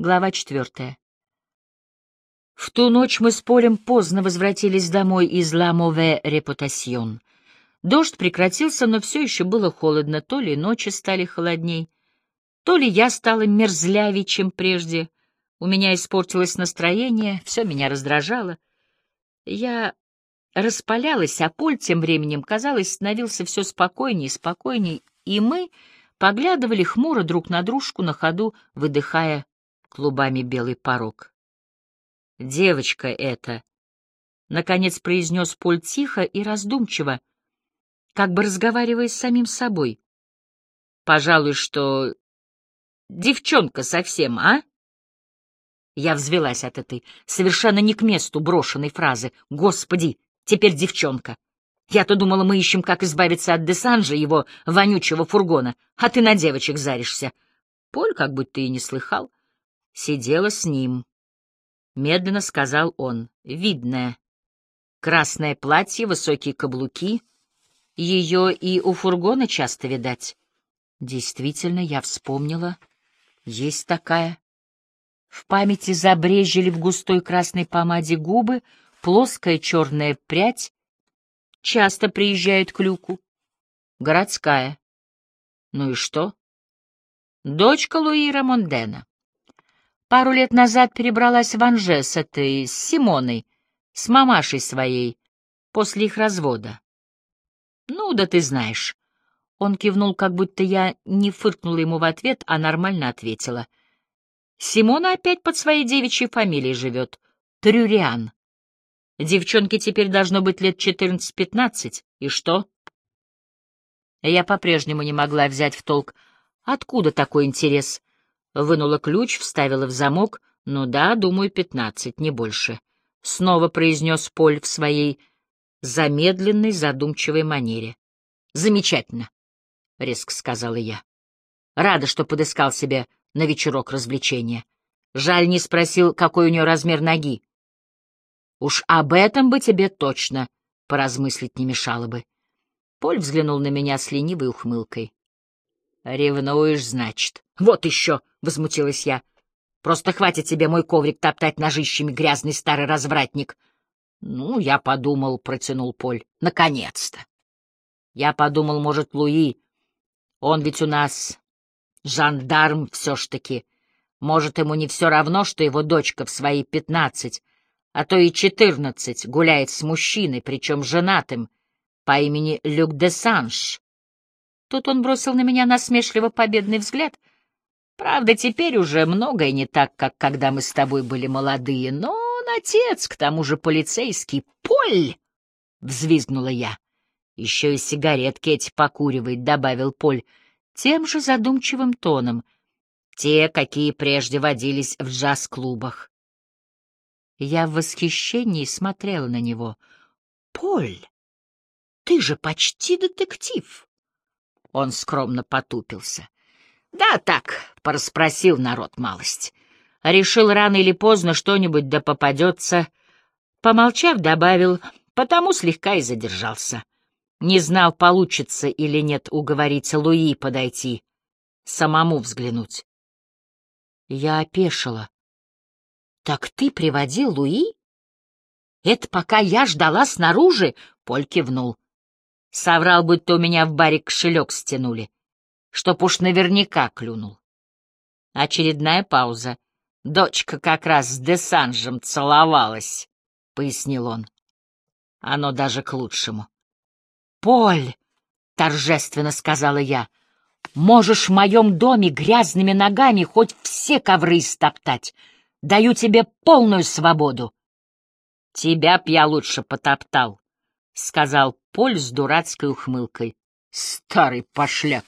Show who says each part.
Speaker 1: Глава четвертая. В ту ночь мы с Полем поздно возвратились домой из «Ла Мове Репутасьон». Дождь прекратился, но все еще было холодно, то ли ночи стали холодней, то ли я стала мерзлявее, чем прежде. У меня испортилось настроение, все меня раздражало. Я распалялась, а Поль тем временем, казалось, становился все спокойнее и спокойнее, и мы поглядывали хмуро друг на дружку на ходу, выдыхая клубами белый порог. «Девочка эта!» — наконец произнес Поль тихо и раздумчиво, как бы разговаривая с самим собой. «Пожалуй, что девчонка совсем, а?» Я взвелась от этой совершенно не к месту брошенной фразы. «Господи, теперь девчонка!» Я-то думала, мы ищем, как избавиться от Десанжа, его вонючего фургона, а ты на девочек заришься. Поль как будто и не слыхал сидела с ним. Медленно сказал он, видное. Красное платье, высокие каблуки. Ее и у фургона часто видать. Действительно, я вспомнила. Есть такая. В памяти забрежили в густой красной помаде губы, плоская черная прядь. Часто приезжает к люку. Городская. Ну и что? Дочка Луи Рамондена. Пару лет назад перебралась в Анже с этой, с Симоной, с мамашей своей, после их развода. Ну, да ты знаешь. Он кивнул, как будто я не фыркнула ему в ответ, а нормально ответила. Симона опять под своей девичьей фамилией живет. Трюриан. Девчонке теперь должно быть лет четырнадцать-пятнадцать. И что? Я по-прежнему не могла взять в толк, откуда такой интерес. Вынула ключ, вставила в замок. Ну да, думаю, пятнадцать, не больше. Снова произнес Поль в своей замедленной, задумчивой манере. Замечательно, — резко сказала я. Рада, что подыскал себе на вечерок развлечения. Жаль, не спросил, какой у нее размер ноги. Уж об этом бы тебе точно поразмыслить не мешало бы. Поль взглянул на меня с ленивой ухмылкой. «Ревнуешь, значит?» «Вот еще!» — возмутилась я. «Просто хватит тебе мой коврик топтать ножищами, грязный старый развратник!» «Ну, я подумал», — протянул Поль. «Наконец-то!» Я подумал, может, Луи. Он ведь у нас жандарм все ж таки. Может, ему не все равно, что его дочка в свои пятнадцать, а то и четырнадцать гуляет с мужчиной, причем женатым, по имени Люк де Санш. Тут он бросил на меня насмешливо победный взгляд. Правда, теперь уже многое не так, как когда мы с тобой были молодые, но он отец, к тому же полицейский. Поль! — взвизгнула я. Еще и сигаретки эти покуривает, — добавил Поль, тем же задумчивым тоном. Те, какие прежде водились в джаз-клубах. Я в восхищении смотрела на него. — Поль, ты же почти детектив! Он скромно потупился. Да так, пораспросил народ малость. Решил рано или поздно что-нибудь да попадется. Помолчав, добавил, потому слегка и задержался. Не знал, получится или нет уговорить Луи подойти, самому взглянуть. Я опешила. «Так ты приводил Луи?» «Это пока я ждала снаружи?» — Поль кивнул. Соврал, будто у меня в баре кошелек стянули, чтоб уж наверняка клюнул. Очередная пауза. Дочка как раз с Десанжем целовалась, — пояснил он. Оно даже к лучшему. — Поль, — торжественно сказала я, — можешь в моем доме грязными ногами хоть все ковры стоптать. Даю тебе полную свободу. — Тебя б я лучше потоптал, — сказал Поль с дурацкой ухмылкой. Старый пошляк.